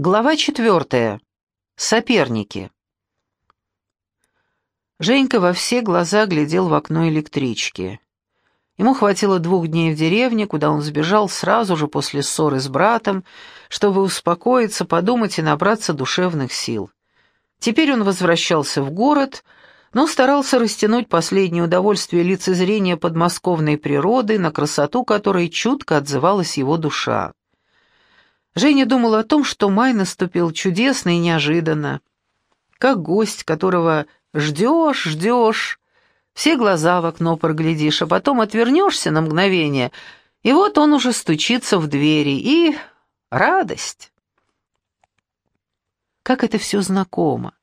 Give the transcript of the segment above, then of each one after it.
Глава четвертая. Соперники. Женька во все глаза глядел в окно электрички. Ему хватило двух дней в деревне, куда он сбежал сразу же после ссоры с братом, чтобы успокоиться, подумать и набраться душевных сил. Теперь он возвращался в город, но старался растянуть последнее удовольствие лицезрения подмосковной природы, на красоту которой чутко отзывалась его душа. Женя думал о том, что май наступил чудесно и неожиданно. Как гость, которого ждешь, ждешь, все глаза в окно проглядишь, а потом отвернешься на мгновение, и вот он уже стучится в двери, и радость. Как это все знакомо.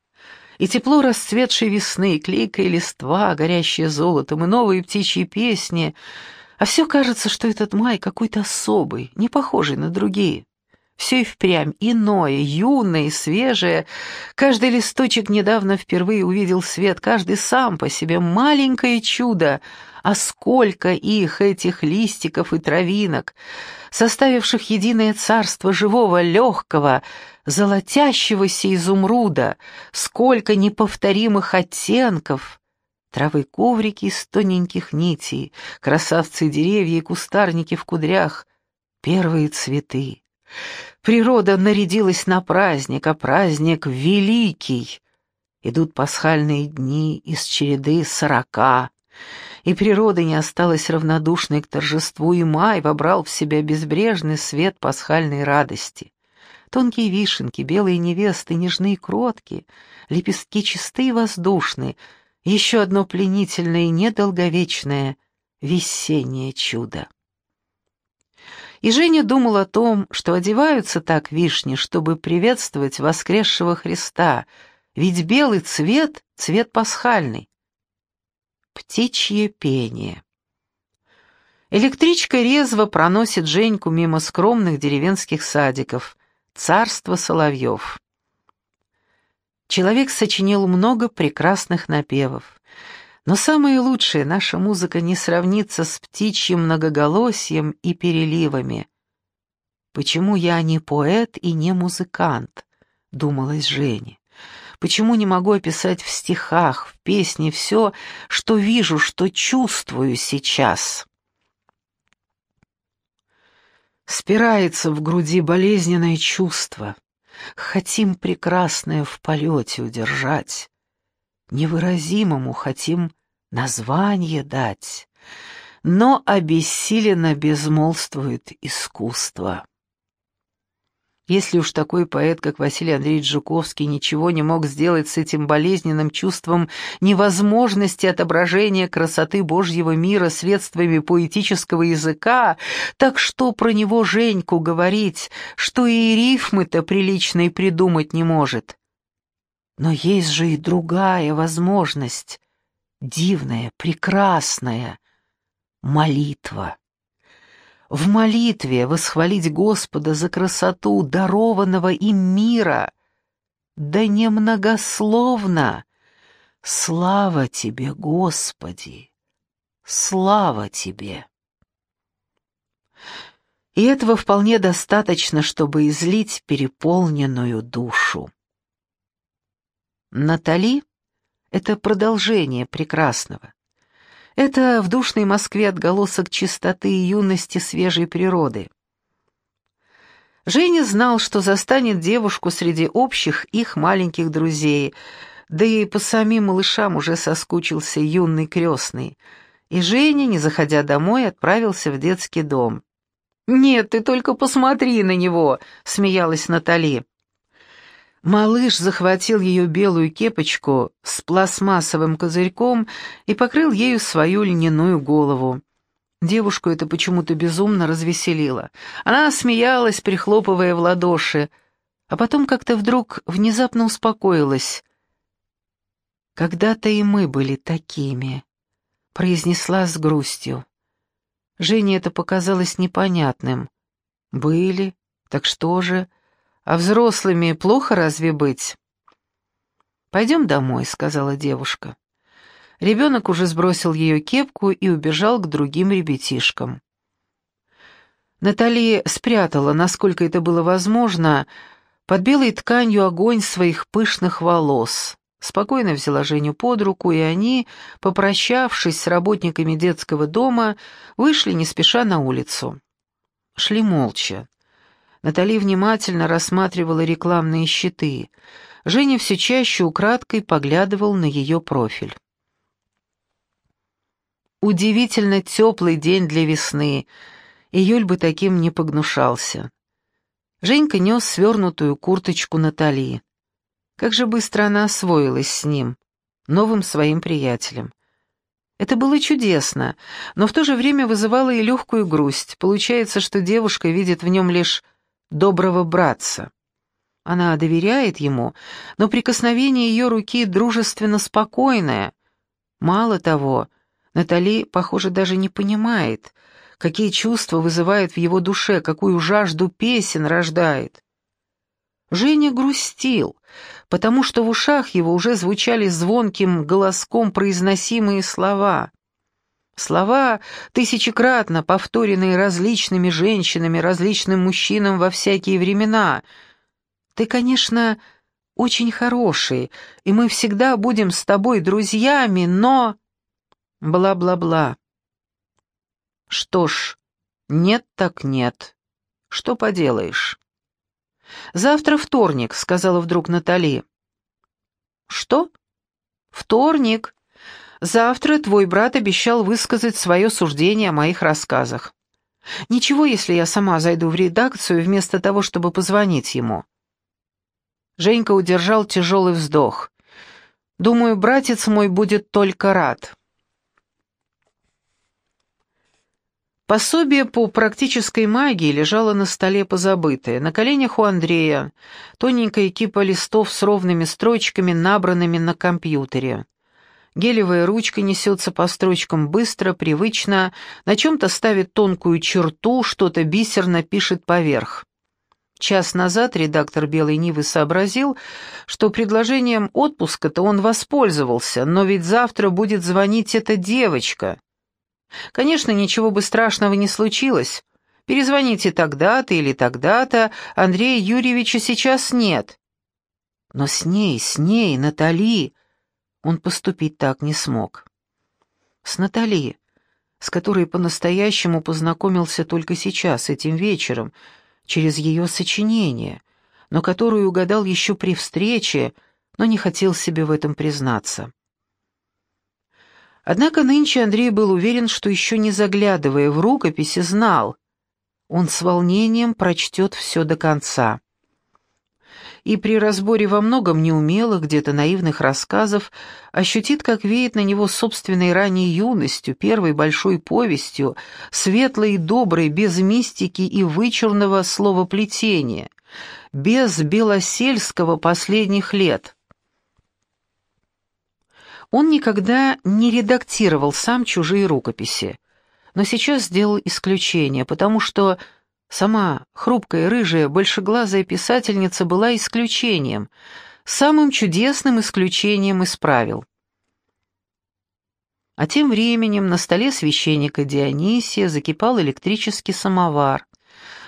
И тепло расцветшей весны, клейкая листва, горящая золотом, и новые птичьи песни. А все кажется, что этот май какой-то особый, не похожий на другие. Все и впрямь иное, юное свежее. Каждый листочек недавно впервые увидел свет, каждый сам по себе маленькое чудо. А сколько их, этих листиков и травинок, составивших единое царство живого, легкого, золотящегося изумруда, сколько неповторимых оттенков — Травы коврики из тоненьких нитей, красавцы деревья и кустарники в кудрях, первые цветы. Природа нарядилась на праздник, а праздник великий. Идут пасхальные дни из череды сорока, и природа не осталась равнодушной к торжеству, и май вобрал в себя безбрежный свет пасхальной радости. Тонкие вишенки, белые невесты, нежные и кроткие, лепестки чистые и воздушные, еще одно пленительное и недолговечное весеннее чудо. И Женя думал о том, что одеваются так вишни, чтобы приветствовать воскресшего Христа, ведь белый цвет — цвет пасхальный. Птичье пение. Электричка резво проносит Женьку мимо скромных деревенских садиков. Царство соловьев. Человек сочинил много прекрасных напевов. Но самое лучшее, наша музыка не сравнится с птичьим многоголосием и переливами. «Почему я не поэт и не музыкант?» — думалась Женя. «Почему не могу описать в стихах, в песне все, что вижу, что чувствую сейчас?» Спирается в груди болезненное чувство. Хотим прекрасное в полете удержать невыразимому хотим название дать, но обессиленно безмолвствует искусство. Если уж такой поэт, как Василий Андреевич Жуковский, ничего не мог сделать с этим болезненным чувством невозможности отображения красоты Божьего мира средствами поэтического языка, так что про него Женьку говорить, что и рифмы-то приличные придумать не может? Но есть же и другая возможность, дивная, прекрасная — молитва. В молитве восхвалить Господа за красоту дарованного им мира, да немногословно. Слава Тебе, Господи! Слава Тебе! И этого вполне достаточно, чтобы излить переполненную душу. Натали — это продолжение прекрасного. Это в душной Москве отголосок чистоты и юности свежей природы. Женя знал, что застанет девушку среди общих их маленьких друзей, да и по самим малышам уже соскучился юный крестный. И Женя, не заходя домой, отправился в детский дом. «Нет, ты только посмотри на него!» — смеялась Натали. Малыш захватил ее белую кепочку с пластмассовым козырьком и покрыл ею свою льняную голову. Девушку это почему-то безумно развеселило. Она смеялась, прихлопывая в ладоши, а потом как-то вдруг внезапно успокоилась. «Когда-то и мы были такими», — произнесла с грустью. Жене это показалось непонятным. «Были? Так что же?» А взрослыми плохо разве быть? «Пойдем домой», — сказала девушка. Ребенок уже сбросил ее кепку и убежал к другим ребятишкам. Натали спрятала, насколько это было возможно, под белой тканью огонь своих пышных волос. Спокойно взяла Женю под руку, и они, попрощавшись с работниками детского дома, вышли не спеша на улицу. Шли молча. Натали внимательно рассматривала рекламные щиты. Женя все чаще украдкой поглядывал на ее профиль. Удивительно теплый день для весны. Июль бы таким не погнушался. Женька нес свернутую курточку Натали. Как же быстро она освоилась с ним, новым своим приятелем. Это было чудесно, но в то же время вызывало и легкую грусть. Получается, что девушка видит в нем лишь доброго братца. Она доверяет ему, но прикосновение ее руки дружественно спокойное. Мало того, Натали, похоже, даже не понимает, какие чувства вызывает в его душе, какую жажду песен рождает. Женя грустил, потому что в ушах его уже звучали звонким голоском произносимые слова. Слова, тысячекратно повторенные различными женщинами, различным мужчинам во всякие времена. «Ты, конечно, очень хороший, и мы всегда будем с тобой друзьями, но...» Бла-бла-бла. Что ж, нет так нет. Что поделаешь? Завтра вторник, сказала вдруг Натали. Что? Вторник. Завтра твой брат обещал высказать свое суждение о моих рассказах. Ничего, если я сама зайду в редакцию вместо того, чтобы позвонить ему. Женька удержал тяжелый вздох. Думаю, братец мой будет только рад. Пособие по практической магии лежало на столе позабытое. На коленях у Андрея тоненькая кипа листов с ровными строчками, набранными на компьютере. Гелевая ручка несется по строчкам быстро, привычно, на чем-то ставит тонкую черту, что-то бисерно пишет поверх. Час назад редактор «Белой Нивы» сообразил, что предложением отпуска-то он воспользовался, но ведь завтра будет звонить эта девочка. Конечно, ничего бы страшного не случилось. Перезвоните тогда-то или тогда-то, Андрея Юрьевича сейчас нет. Но с ней, с ней, Натали, он поступить так не смог. С Натали, с которой по-настоящему познакомился только сейчас, этим вечером, через ее сочинение, но которую угадал еще при встрече, но не хотел себе в этом признаться. Однако нынче Андрей был уверен, что еще не заглядывая в рукописи, знал. Он с волнением прочтет все до конца. И при разборе во многом неумелых, где-то наивных рассказов ощутит, как веет на него собственной ранней юностью, первой большой повестью, светлой и доброй, без мистики и вычурного словоплетения, без белосельского последних лет. Он никогда не редактировал сам чужие рукописи, но сейчас сделал исключение, потому что сама хрупкая, рыжая, большеглазая писательница была исключением, самым чудесным исключением из правил. А тем временем на столе священника Дионисия закипал электрический самовар.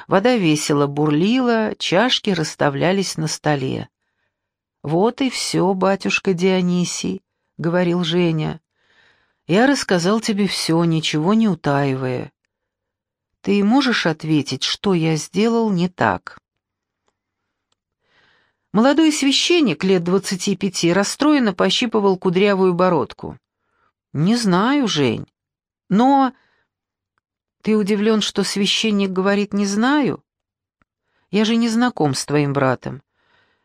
Вода весело бурлила, чашки расставлялись на столе. «Вот и все, батюшка Дионисий», — говорил Женя. «Я рассказал тебе все, ничего не утаивая. Ты можешь ответить, что я сделал не так?» Молодой священник лет двадцати пяти расстроенно пощипывал кудрявую бородку. «Не знаю, Жень, но...» «Ты удивлен, что священник говорит «не знаю»?» «Я же не знаком с твоим братом.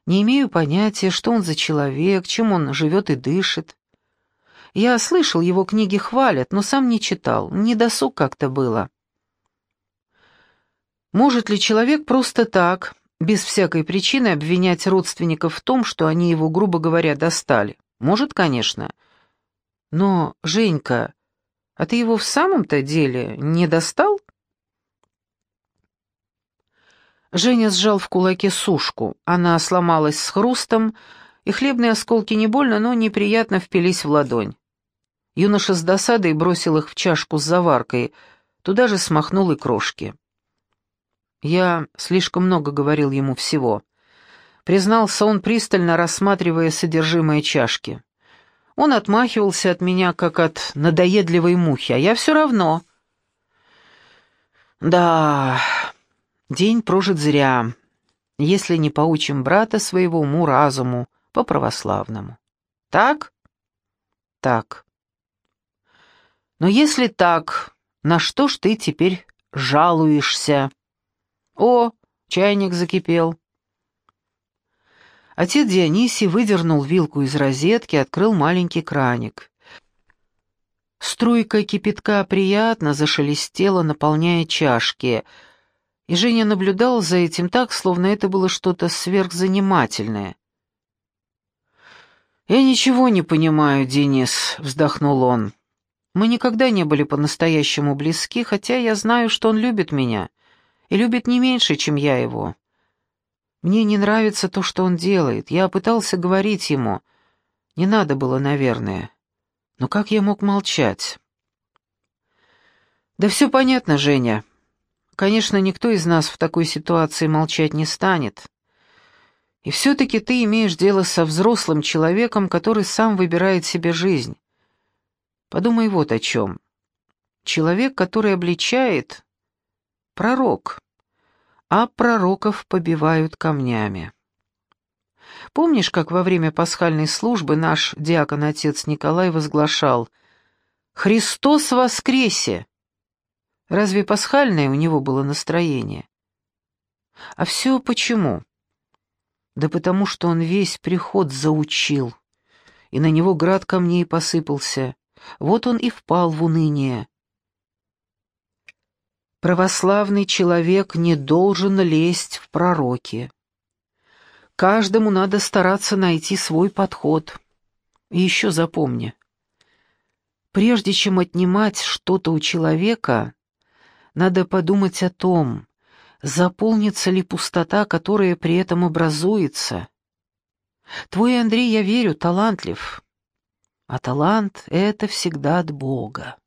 Не имею понятия, что он за человек, чем он живет и дышит. Я слышал, его книги хвалят, но сам не читал, не досуг как-то было. Может ли человек просто так, без всякой причины, обвинять родственников в том, что они его, грубо говоря, достали? Может, конечно. Но, Женька, а ты его в самом-то деле не достал? Женя сжал в кулаке сушку. Она сломалась с хрустом, и хлебные осколки не больно, но неприятно впились в ладонь. Юноша с досадой бросил их в чашку с заваркой, туда же смахнул и крошки. Я слишком много говорил ему всего. — признался он, пристально рассматривая содержимое чашки. Он отмахивался от меня, как от надоедливой мухи, а я все равно. Да, день прожит зря, если не поучим брата своего уму-разуму по-православному. Так? Так. Но если так, на что ж ты теперь жалуешься? О, чайник закипел. Отец Дионисий выдернул вилку из розетки, открыл маленький краник. Струйка кипятка приятно зашелестела, наполняя чашки, и Женя наблюдал за этим так, словно это было что-то сверхзанимательное. «Я ничего не понимаю, Денис», — вздохнул он. «Мы никогда не были по-настоящему близки, хотя я знаю, что он любит меня, и любит не меньше, чем я его. Мне не нравится то, что он делает. Я пытался говорить ему. Не надо было, наверное. Но как я мог молчать? Да все понятно, Женя. Конечно, никто из нас в такой ситуации молчать не станет. И все-таки ты имеешь дело со взрослым человеком, который сам выбирает себе жизнь. Подумай вот о чем. Человек, который обличает, пророк а пророков побивают камнями. Помнишь, как во время пасхальной службы наш диакон-отец Николай возглашал «Христос воскресе!» Разве пасхальное у него было настроение? А все почему? Да потому что он весь приход заучил, и на него град камней посыпался. Вот он и впал в уныние. Православный человек не должен лезть в пророки. Каждому надо стараться найти свой подход. И еще запомни, прежде чем отнимать что-то у человека, надо подумать о том, заполнится ли пустота, которая при этом образуется. Твой Андрей, я верю, талантлив, а талант — это всегда от Бога.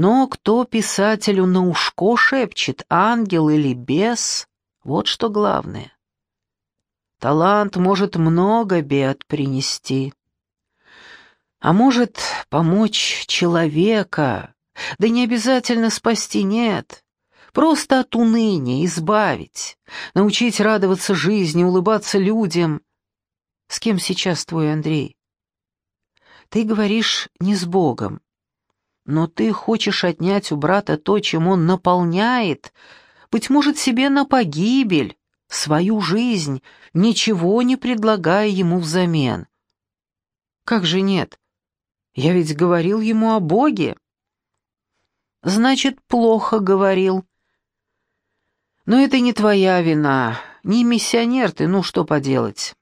Но кто писателю на ушко шепчет, ангел или бес, вот что главное. Талант может много бед принести. А может помочь человека, да не обязательно спасти, нет. Просто от уныния избавить, научить радоваться жизни, улыбаться людям. С кем сейчас твой Андрей? Ты говоришь не с Богом, но ты хочешь отнять у брата то, чем он наполняет, быть может, себе на погибель, свою жизнь, ничего не предлагая ему взамен. Как же нет? Я ведь говорил ему о Боге. Значит, плохо говорил. Но это не твоя вина, не миссионер ты, ну что поделать.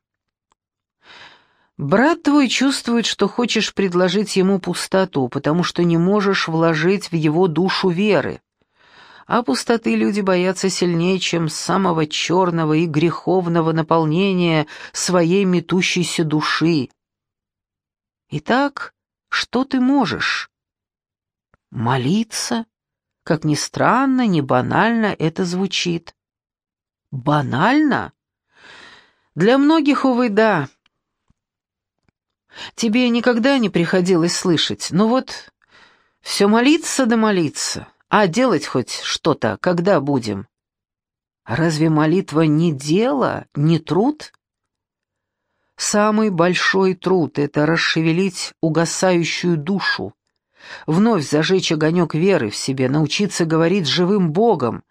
Брат твой чувствует, что хочешь предложить ему пустоту, потому что не можешь вложить в его душу веры. А пустоты люди боятся сильнее, чем самого черного и греховного наполнения своей метущейся души. Итак, что ты можешь? Молиться? Как ни странно, не банально это звучит. Банально? Для многих, увы, да. Тебе никогда не приходилось слышать, ну вот, все молиться да молиться, а делать хоть что-то, когда будем? Разве молитва не дело, не труд? Самый большой труд — это расшевелить угасающую душу, вновь зажечь огонек веры в себе, научиться говорить живым Богом,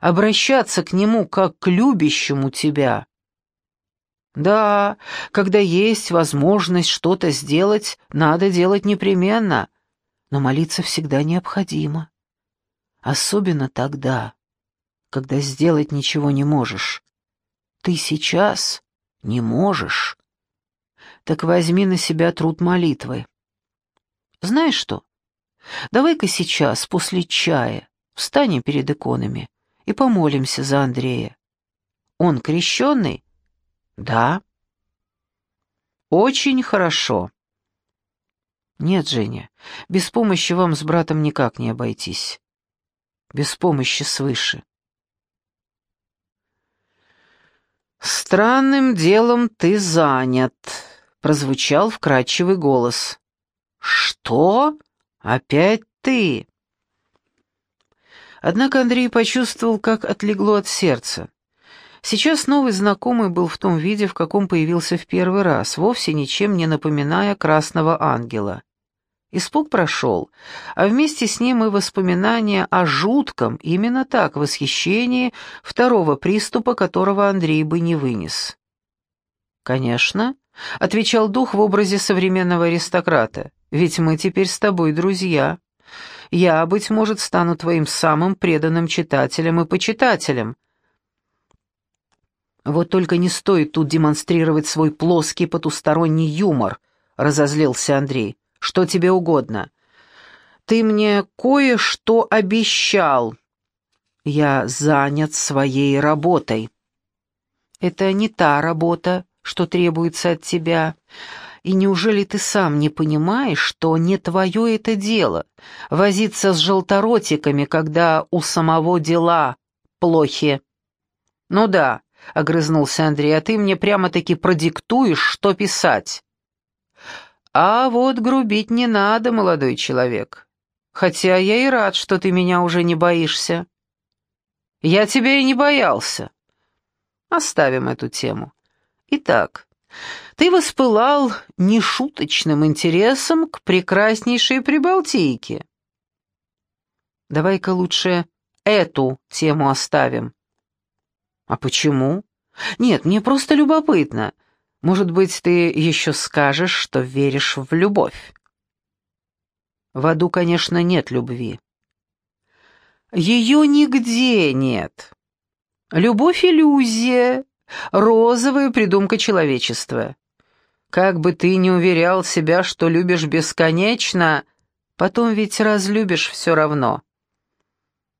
обращаться к Нему как к любящему тебя, да, когда есть возможность что-то сделать, надо делать непременно, но молиться всегда необходимо. Особенно тогда, когда сделать ничего не можешь. Ты сейчас не можешь. Так возьми на себя труд молитвы. Знаешь что? Давай-ка сейчас, после чая, встанем перед иконами и помолимся за Андрея. Он крещенный, да. Очень хорошо. Нет, Женя, без помощи вам с братом никак не обойтись. Без помощи свыше. «Странным делом ты занят», — прозвучал вкрадчивый голос. «Что? Опять ты?» Однако Андрей почувствовал, как отлегло от сердца. Сейчас новый знакомый был в том виде, в каком появился в первый раз, вовсе ничем не напоминая красного ангела. Испуг прошел, а вместе с ним и воспоминания о жутком, именно так, восхищении второго приступа, которого Андрей бы не вынес. «Конечно», — отвечал дух в образе современного аристократа, — «ведь мы теперь с тобой друзья. Я, быть может, стану твоим самым преданным читателем и почитателем, «Вот только не стоит тут демонстрировать свой плоский потусторонний юмор», — разозлился Андрей. «Что тебе угодно?» «Ты мне кое-что обещал». «Я занят своей работой». «Это не та работа, что требуется от тебя. И неужели ты сам не понимаешь, что не твое это дело — возиться с желторотиками, когда у самого дела плохи?» «Ну да, — огрызнулся Андрей, — «а ты мне прямо-таки продиктуешь, что писать». «А вот грубить не надо, молодой человек. Хотя я и рад, что ты меня уже не боишься». «Я тебя и не боялся». Оставим эту тему. Итак, ты воспылал нешуточным интересом к прекраснейшей Прибалтийке. Давай-ка лучше эту тему оставим. «А почему?» «Нет, мне просто любопытно. Может быть, ты еще скажешь, что веришь в любовь?» В аду, конечно, нет любви. Ее нигде нет. Любовь — иллюзия, розовая придумка человечества. Как бы ты ни уверял себя, что любишь бесконечно, потом ведь разлюбишь все равно.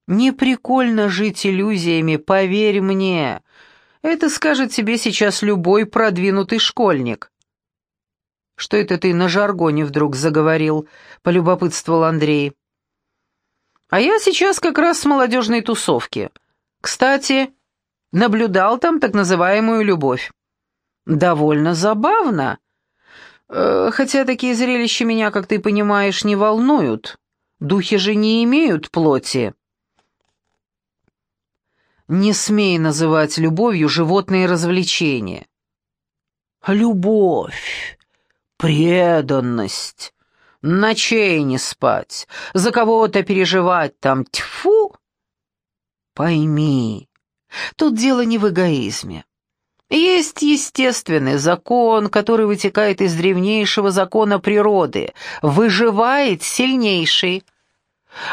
Не прикольно жить иллюзиями, поверь мне. Это скажет тебе сейчас любой продвинутый школьник. Что это ты на жаргоне вдруг заговорил? полюбопытствовал Андрей. А я сейчас как раз с молодежной тусовки. Кстати, наблюдал там так называемую любовь. Довольно забавно. Э, хотя такие зрелища меня, как ты понимаешь, не волнуют. Духи же не имеют плоти. Не смей называть любовью животные развлечения. Любовь, преданность, ночей не спать, за кого-то переживать там, тьфу! Пойми, тут дело не в эгоизме. Есть естественный закон, который вытекает из древнейшего закона природы. Выживает сильнейший.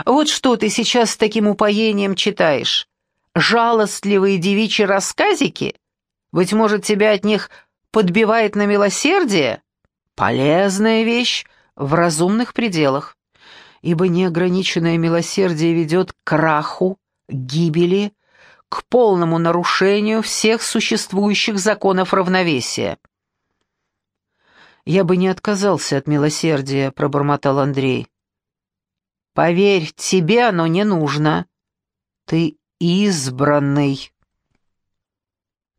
Вот что ты сейчас с таким упоением читаешь жалостливые девичьи рассказики? Быть может, тебя от них подбивает на милосердие? Полезная вещь в разумных пределах, ибо неограниченное милосердие ведет к краху, гибели, к полному нарушению всех существующих законов равновесия. «Я бы не отказался от милосердия», — пробормотал Андрей. «Поверь, тебе оно не нужно. Ты избранный.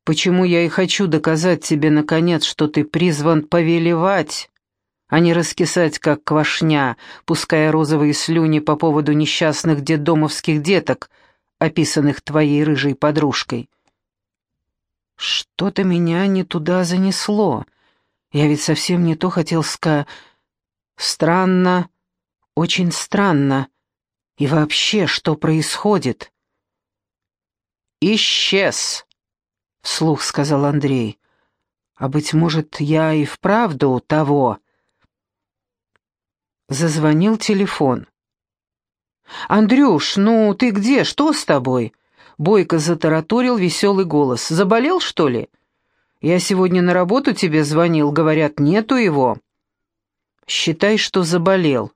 Почему я и хочу доказать тебе, наконец, что ты призван повелевать, а не раскисать, как квашня, пуская розовые слюни по поводу несчастных детдомовских деток, описанных твоей рыжей подружкой. Что-то меня не туда занесло. Я ведь совсем не то хотел сказать. Странно, очень странно. И вообще, что происходит? Исчез», — вслух сказал Андрей. «А быть может, я и вправду того...» Зазвонил телефон. «Андрюш, ну ты где? Что с тобой?» Бойко затараторил веселый голос. «Заболел, что ли?» «Я сегодня на работу тебе звонил, говорят, нету его». «Считай, что заболел».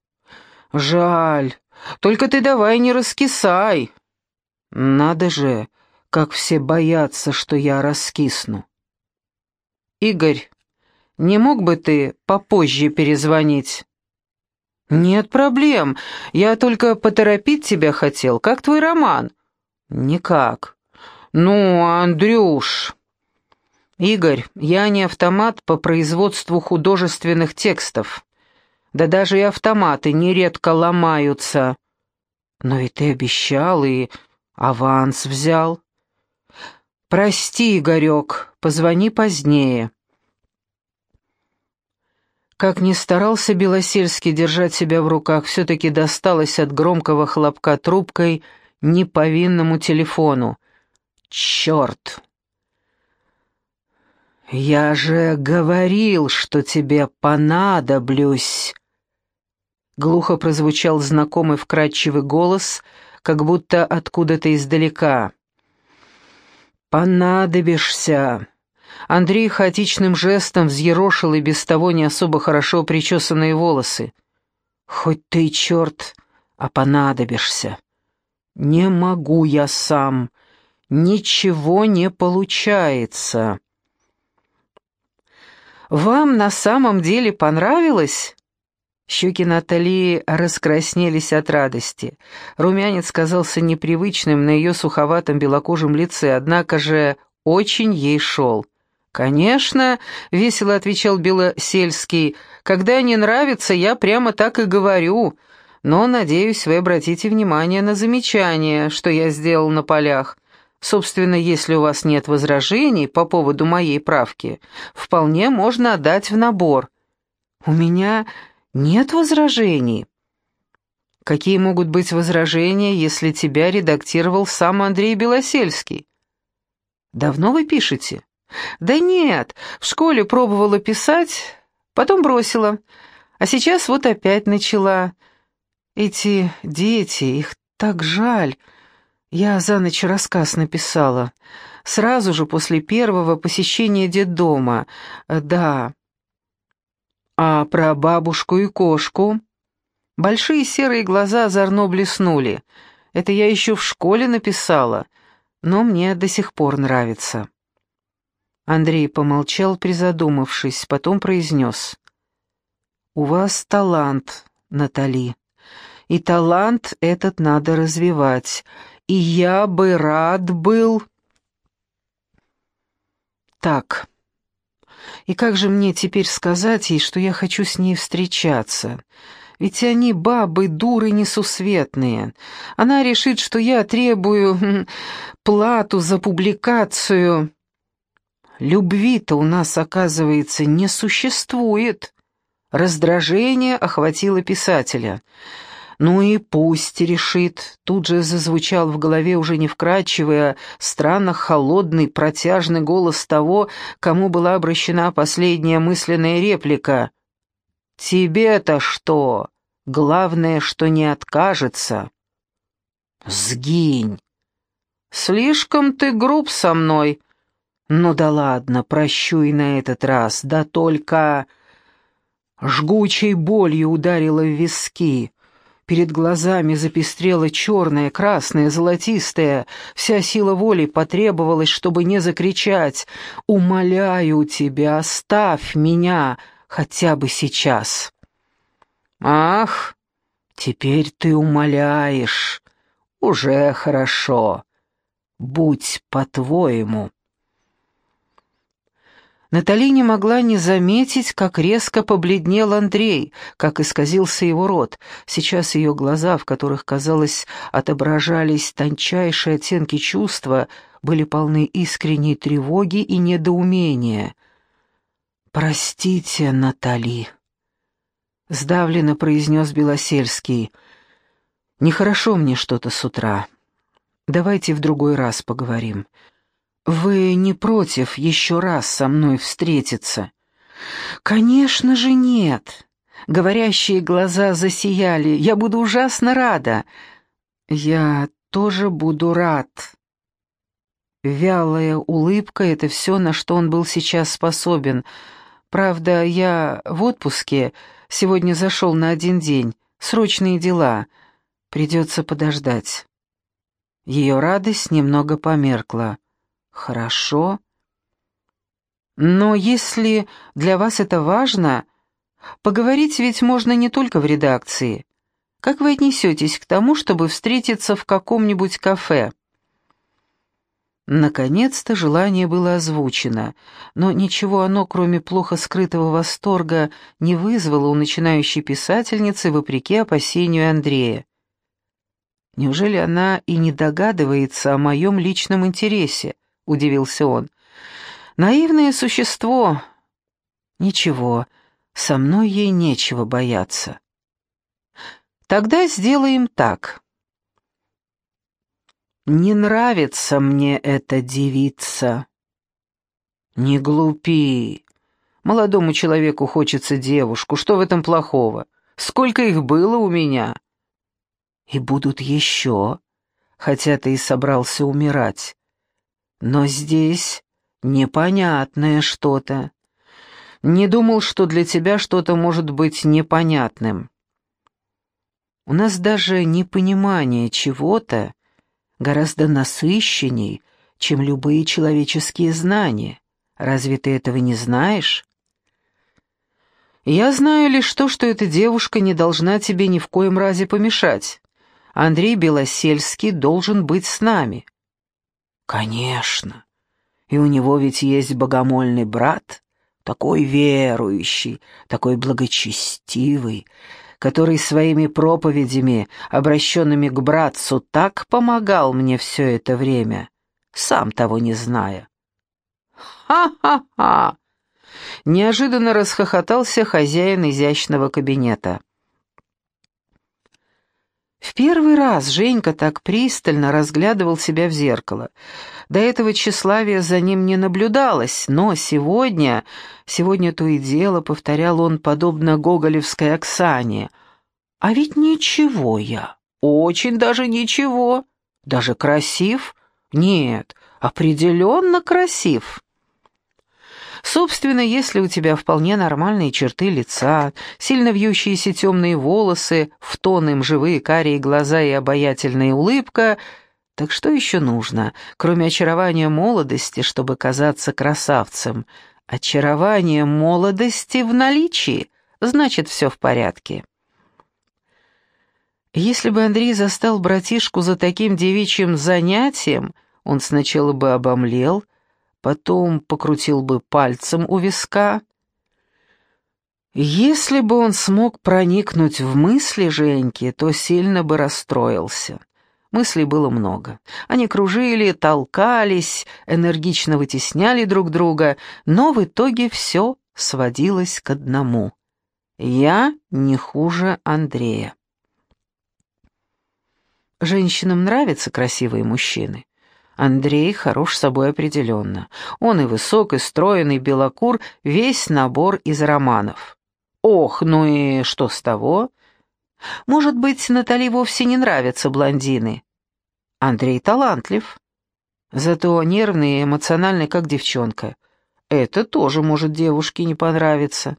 «Жаль. Только ты давай не раскисай». «Надо же, как все боятся, что я раскисну. Игорь, не мог бы ты попозже перезвонить? Нет проблем, я только поторопить тебя хотел. Как твой роман? Никак. Ну, Андрюш... «Игорь, я не автомат по производству художественных текстов. Да даже и автоматы нередко ломаются. Но ведь ты обещал и аванс взял». «Прости, Игорек, позвони позднее». Как ни старался Белосельский держать себя в руках, все-таки досталось от громкого хлопка трубкой неповинному телефону. «Черт!» «Я же говорил, что тебе понадоблюсь!» Глухо прозвучал знакомый вкрадчивый голос, как будто откуда-то издалека. «Понадобишься!» Андрей хаотичным жестом взъерошил и без того не особо хорошо причесанные волосы. «Хоть ты, черт, а понадобишься. Не могу я сам. Ничего не получается». «Вам на самом деле понравилось?» Щеки Натальи раскраснелись от радости. Румянец казался непривычным на ее суховатом белокожем лице, однако же очень ей шел. «Конечно», — весело отвечал Белосельский, — «когда не нравится, я прямо так и говорю. Но, надеюсь, вы обратите внимание на замечание, что я сделал на полях. Собственно, если у вас нет возражений по поводу моей правки, вполне можно отдать в набор». «У меня нет возражений». «Какие могут быть возражения, если тебя редактировал сам Андрей Белосельский?» «Давно вы пишете?» «Да нет, в школе пробовала писать, потом бросила, а сейчас вот опять начала. Эти дети, их так жаль. Я за ночь рассказ написала, сразу же после первого посещения детдома, да. А про бабушку и кошку?» Большие серые глаза озорно блеснули. Это я еще в школе написала, но мне до сих пор нравится. Андрей помолчал, призадумавшись, потом произнес. «У вас талант, Натали, и талант этот надо развивать, и я бы рад был...» «Так, и как же мне теперь сказать ей, что я хочу с ней встречаться?» Ведь они бабы, дуры несусветные. Она решит, что я требую хм, плату за публикацию. Любви-то у нас, оказывается, не существует. Раздражение охватило писателя. «Ну и пусть решит», — тут же зазвучал в голове уже не вкрадчивый, а странно холодный, протяжный голос того, кому была обращена последняя мысленная реплика. «Тебе-то что? Главное, что не откажется». «Сгинь!» «Слишком ты груб со мной», ну да ладно, прощу и на этот раз, да только... Жгучей болью ударило в виски. Перед глазами запестрело черное, красное, золотистое. Вся сила воли потребовалась, чтобы не закричать «Умоляю тебя, оставь меня хотя бы сейчас». «Ах, теперь ты умоляешь. Уже хорошо. Будь по-твоему». Натали не могла не заметить, как резко побледнел Андрей, как исказился его рот. Сейчас ее глаза, в которых, казалось, отображались тончайшие оттенки чувства, были полны искренней тревоги и недоумения. «Простите, Натали», — сдавленно произнес Белосельский. «Нехорошо мне что-то с утра. Давайте в другой раз поговорим». «Вы не против еще раз со мной встретиться?» «Конечно же нет!» Говорящие глаза засияли. «Я буду ужасно рада!» «Я тоже буду рад!» Вялая улыбка — это все, на что он был сейчас способен. «Правда, я в отпуске, сегодня зашел на один день. Срочные дела. Придется подождать». Ее радость немного померкла. Хорошо. Но если для вас это важно, поговорить ведь можно не только в редакции. Как вы отнесетесь к тому, чтобы встретиться в каком-нибудь кафе? Наконец-то желание было озвучено, но ничего оно, кроме плохо скрытого восторга, не вызвало у начинающей писательницы вопреки опасению Андрея. «Неужели она и не догадывается о моем личном интересе?» — удивился он. «Наивное существо. Ничего, со мной ей нечего бояться». «Тогда сделаем так». Не нравится мне эта девица. Не глупи. Молодому человеку хочется девушку. Что в этом плохого? Сколько их было у меня? И будут еще, хотя ты и собрался умирать. Но здесь непонятное что-то. Не думал, что для тебя что-то может быть непонятным. У нас даже непонимание чего-то гораздо насыщенней, чем любые человеческие знания. Разве ты этого не знаешь? Я знаю лишь то, что эта девушка не должна тебе ни в коем разе помешать. Андрей Белосельский должен быть с нами. Конечно. И у него ведь есть богомольный брат, такой верующий, такой благочестивый, который своими проповедями, обращенными к братцу, так помогал мне все это время, сам того не зная. «Ха-ха-ха!» Неожиданно расхохотался хозяин изящного кабинета. В первый раз Женька так пристально разглядывал себя в зеркало. До этого тщеславия за ним не наблюдалось, но сегодня, сегодня то и дело, повторял он, подобно гоголевской Оксане. «А ведь ничего я, очень даже ничего, даже красив? Нет, определенно красив». Собственно, если у тебя вполне нормальные черты лица, сильно вьющиеся темные волосы, в тон им живые карие глаза и обаятельная улыбка, так что еще нужно, кроме очарования молодости, чтобы казаться красавцем? Очарование молодости в наличии, значит, все в порядке. Если бы Андрей застал братишку за таким девичьим занятием, он сначала бы обомлел, потом покрутил бы пальцем у виска. Если бы он смог проникнуть в мысли Женьки, то сильно бы расстроился. Мыслей было много. Они кружили, толкались, энергично вытесняли друг друга, но в итоге все сводилось к одному. «Я не хуже Андрея». Женщинам нравятся красивые мужчины. Андрей хорош собой определенно. Он и высок, и стройный, белокур, весь набор из романов. Ох, ну и что с того? Может быть, Натали вовсе не нравятся блондины. Андрей талантлив. Зато нервный и эмоциональный, как девчонка. Это тоже может девушке не понравиться.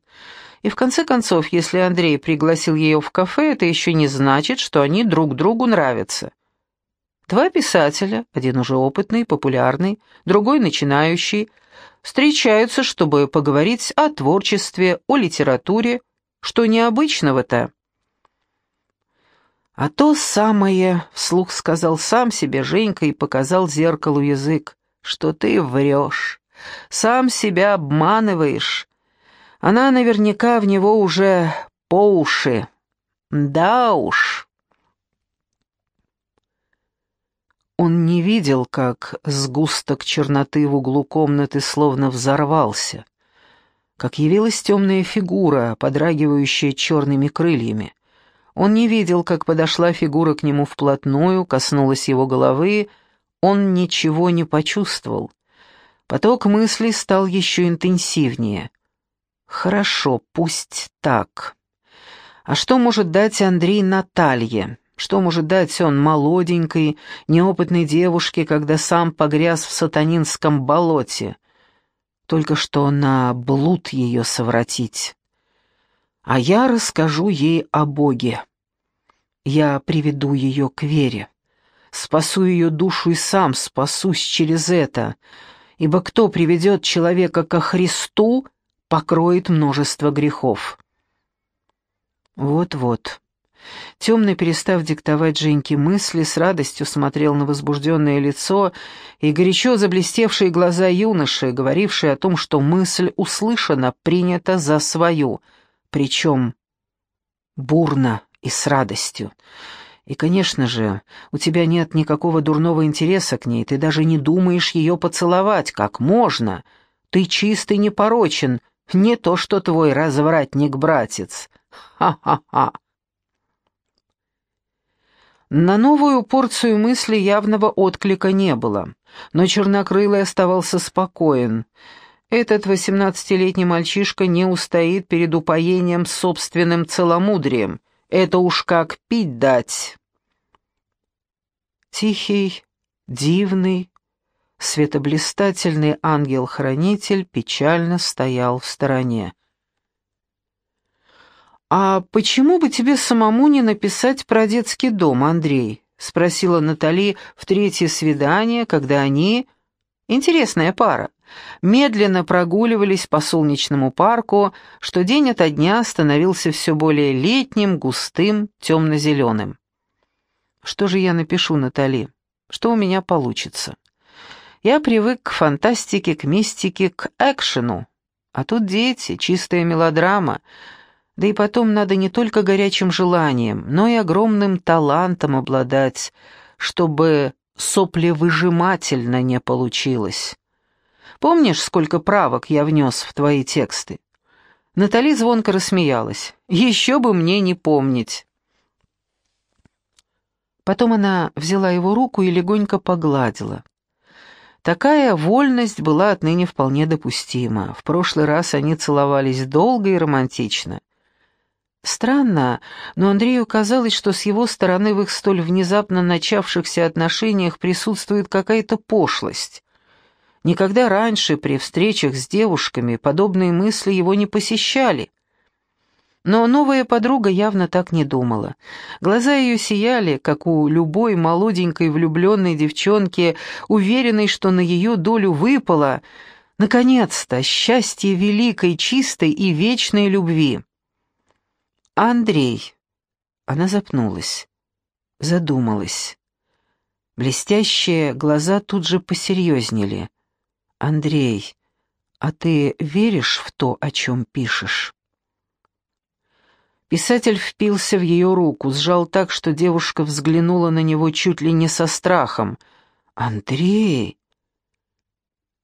И в конце концов, если Андрей пригласил ее в кафе, это еще не значит, что они друг другу нравятся. Два писателя, один уже опытный, популярный, другой начинающий, встречаются, чтобы поговорить о творчестве, о литературе, что необычного-то. А то самое, вслух сказал сам себе Женька и показал зеркалу язык, что ты врешь, сам себя обманываешь. Она наверняка в него уже по уши. Да уж. Он не видел, как сгусток черноты в углу комнаты словно взорвался, как явилась темная фигура, подрагивающая черными крыльями. Он не видел, как подошла фигура к нему вплотную, коснулась его головы, он ничего не почувствовал. Поток мыслей стал еще интенсивнее. «Хорошо, пусть так. А что может дать Андрей Наталье?» Что может дать он молоденькой, неопытной девушке, когда сам погряз в сатанинском болоте? Только что на блуд ее совратить. А я расскажу ей о Боге. Я приведу ее к вере. Спасу ее душу и сам спасусь через это, ибо кто приведет человека ко Христу, покроет множество грехов. Вот-вот. Темный, перестав диктовать Женьке мысли, с радостью смотрел на возбужденное лицо и горячо заблестевшие глаза юноши, говорившие о том, что мысль услышана, принята за свою, причем бурно и с радостью. И, конечно же, у тебя нет никакого дурного интереса к ней, ты даже не думаешь ее поцеловать, как можно. Ты чистый непорочен, не то что твой развратник-братец. Ха-ха-ха. На новую порцию мысли явного отклика не было, но Чернокрылый оставался спокоен. Этот восемнадцатилетний мальчишка не устоит перед упоением собственным целомудрием. Это уж как пить дать. Тихий, дивный, светоблистательный ангел-хранитель печально стоял в стороне. «А почему бы тебе самому не написать про детский дом, Андрей?» — спросила Натали в третье свидание, когда они, интересная пара, медленно прогуливались по солнечному парку, что день ото дня становился все более летним, густым, темно-зеленым. «Что же я напишу, Натали? Что у меня получится?» Я привык к фантастике, к мистике, к экшену. А тут дети, чистая мелодрама. Да и потом надо не только горячим желанием, но и огромным талантом обладать, чтобы соплевыжимательно не получилось. Помнишь, сколько правок я внес в твои тексты? Натали звонко рассмеялась. «Еще бы мне не помнить!» Потом она взяла его руку и легонько погладила. Такая вольность была отныне вполне допустима. В прошлый раз они целовались долго и романтично. Странно, но Андрею казалось, что с его стороны в их столь внезапно начавшихся отношениях присутствует какая-то пошлость. Никогда раньше при встречах с девушками подобные мысли его не посещали. Но новая подруга явно так не думала. Глаза ее сияли, как у любой молоденькой влюбленной девчонки, уверенной, что на ее долю выпало, наконец-то, счастье великой, чистой и вечной любви. «Андрей!» Она запнулась, задумалась. Блестящие глаза тут же посерьезнели. «Андрей, а ты веришь в то, о чем пишешь?» Писатель впился в ее руку, сжал так, что девушка взглянула на него чуть ли не со страхом. «Андрей!»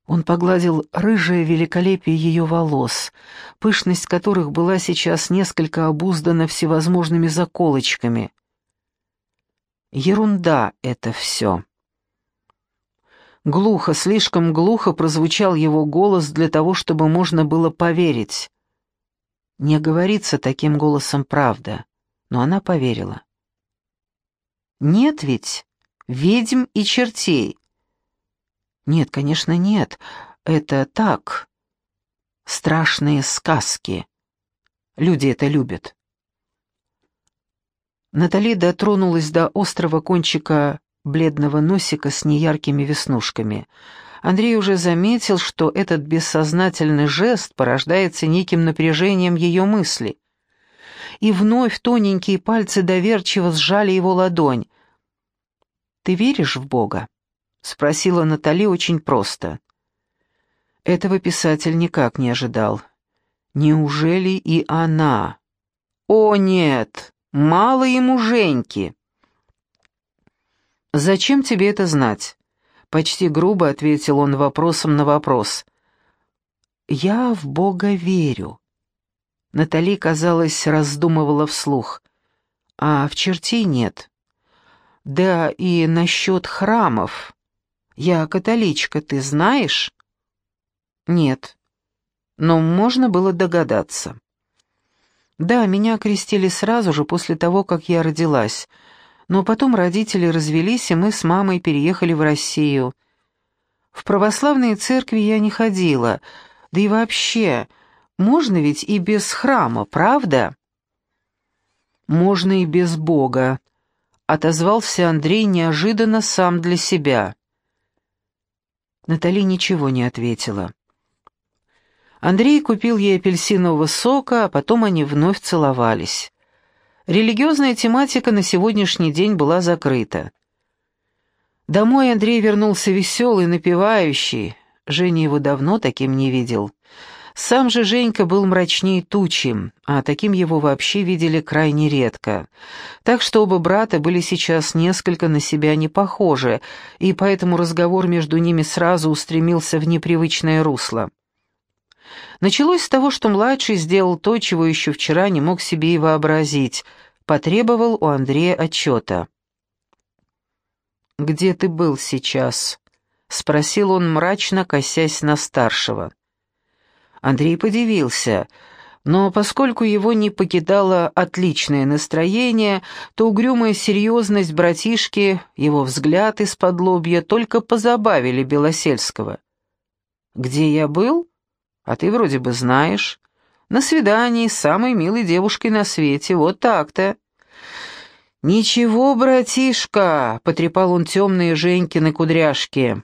Он погладил рыжее великолепие ее волос, пышность которых была сейчас несколько обуздана всевозможными заколочками. Ерунда это все. Глухо, слишком глухо прозвучал его голос для того, чтобы можно было поверить. Не говорится таким голосом правда, но она поверила. «Нет ведь ведьм и чертей». «Нет, конечно, нет. Это так. Страшные сказки. Люди это любят». Натали дотронулась до острого кончика бледного носика с неяркими веснушками — Андрей уже заметил, что этот бессознательный жест порождается неким напряжением ее мысли. И вновь тоненькие пальцы доверчиво сжали его ладонь. «Ты веришь в Бога?» — спросила Натали очень просто. Этого писатель никак не ожидал. Неужели и она? О, нет, мало ему Женьки. Зачем тебе это знать? Почти грубо ответил он вопросом на вопрос. «Я в Бога верю». Натали, казалось, раздумывала вслух. «А в чертей нет». «Да и насчет храмов. Я католичка, ты знаешь?» «Нет». Но можно было догадаться. «Да, меня крестили сразу же после того, как я родилась» но потом родители развелись, и мы с мамой переехали в Россию. В православные церкви я не ходила, да и вообще, можно ведь и без храма, правда? Можно и без Бога, отозвался Андрей неожиданно сам для себя. Натали ничего не ответила. Андрей купил ей апельсинового сока, а потом они вновь целовались. Религиозная тематика на сегодняшний день была закрыта. Домой Андрей вернулся веселый, напевающий. Женя его давно таким не видел. Сам же Женька был мрачнее тучи, а таким его вообще видели крайне редко. Так что оба брата были сейчас несколько на себя не похожи, и поэтому разговор между ними сразу устремился в непривычное русло. Началось с того, что младший сделал то, чего еще вчера не мог себе и вообразить, потребовал у Андрея отчета. «Где ты был сейчас?» — спросил он мрачно, косясь на старшего. Андрей подивился, но поскольку его не покидало отличное настроение, то угрюмая серьезность братишки, его взгляд из-под лобья только позабавили Белосельского. «Где я был? А ты вроде бы знаешь. На свидании с самой милой девушкой на свете, вот так-то». «Ничего, братишка», — потрепал он темные Женькины кудряшки.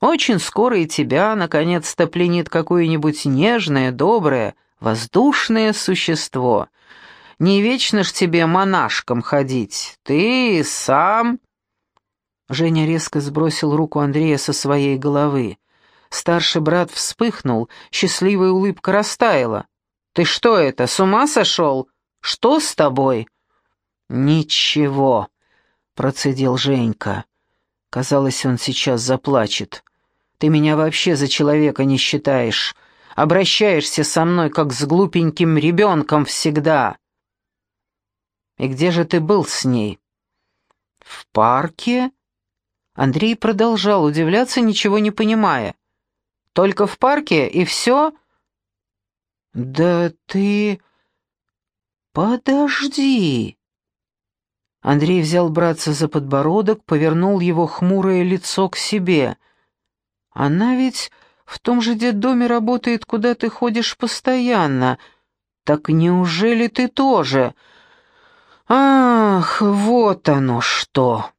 «Очень скоро и тебя, наконец-то, пленит какое-нибудь нежное, доброе, воздушное существо. Не вечно ж тебе монашком ходить. Ты сам...» Женя резко сбросил руку Андрея со своей головы. Старший брат вспыхнул, счастливая улыбка растаяла. «Ты что это, с ума сошел? Что с тобой?» «Ничего», — процедил Женька. Казалось, он сейчас заплачет. «Ты меня вообще за человека не считаешь. Обращаешься со мной, как с глупеньким ребенком всегда». «И где же ты был с ней?» «В парке?» Андрей продолжал удивляться, ничего не понимая. «Только в парке, и все?» «Да ты...» «Подожди!» Андрей взял братца за подбородок, повернул его хмурое лицо к себе. «Она ведь в том же детдоме работает, куда ты ходишь постоянно. Так неужели ты тоже?» «Ах, вот оно что!»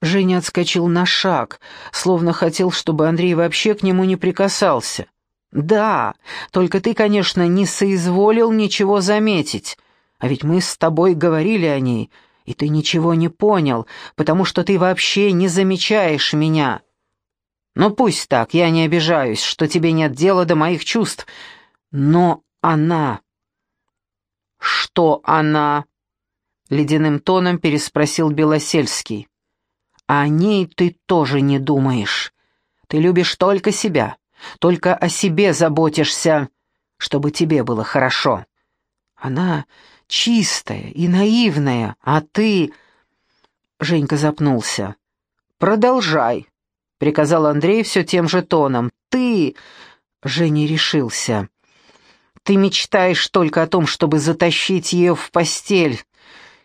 Женя отскочил на шаг, словно хотел, чтобы Андрей вообще к нему не прикасался. «Да, только ты, конечно, не соизволил ничего заметить. А ведь мы с тобой говорили о ней, и ты ничего не понял, потому что ты вообще не замечаешь меня. Ну пусть так, я не обижаюсь, что тебе нет дела до моих чувств, но она... Что она? Ледяным тоном переспросил Белосельский. О ней ты тоже не думаешь. Ты любишь только себя, только о себе заботишься, чтобы тебе было хорошо. Она чистая и наивная, а ты...» Женька запнулся. «Продолжай», — приказал Андрей все тем же тоном. «Ты...» — Женя решился. «Ты мечтаешь только о том, чтобы затащить ее в постель.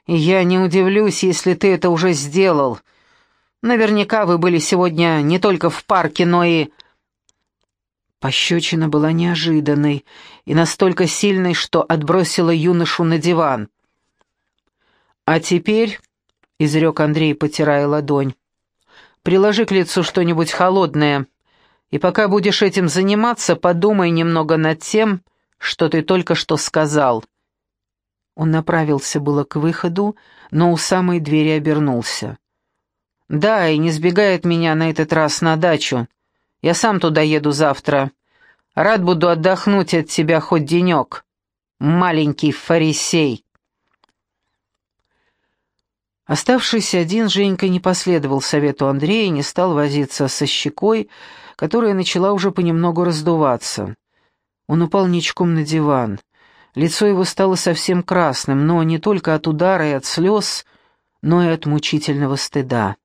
И я не удивлюсь, если ты это уже сделал. Наверняка вы были сегодня не только в парке, но и...» Пощечина была неожиданной и настолько сильной, что отбросила юношу на диван. «А теперь», — изрек Андрей, потирая ладонь, — «приложи к лицу что-нибудь холодное, и пока будешь этим заниматься, подумай немного над тем, что ты только что сказал». Он направился было к выходу, но у самой двери обернулся. «Да, и не сбегает меня на этот раз на дачу. Я сам туда еду завтра. Рад буду отдохнуть от тебя хоть денек, маленький фарисей». Оставшись один, Женька не последовал совету Андрея и не стал возиться со щекой, которая начала уже понемногу раздуваться. Он упал ничком на диван. Лицо его стало совсем красным, но не только от удара и от слез, но и от мучительного стыда.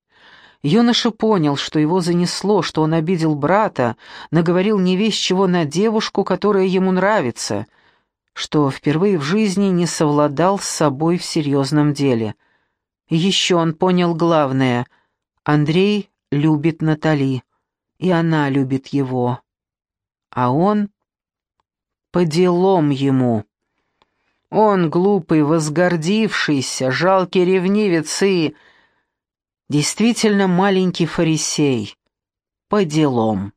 Юноша понял, что его занесло, что он обидел брата, наговорил не весь чего на девушку, которая ему нравится, что впервые в жизни не совладал с собой в серьезном деле. Еще он понял главное — Андрей любит Натали, и она любит его. А он по делам ему. Он глупый, возгордившийся, жалкий ревнивец и... Действительно маленький фарисей. По делам.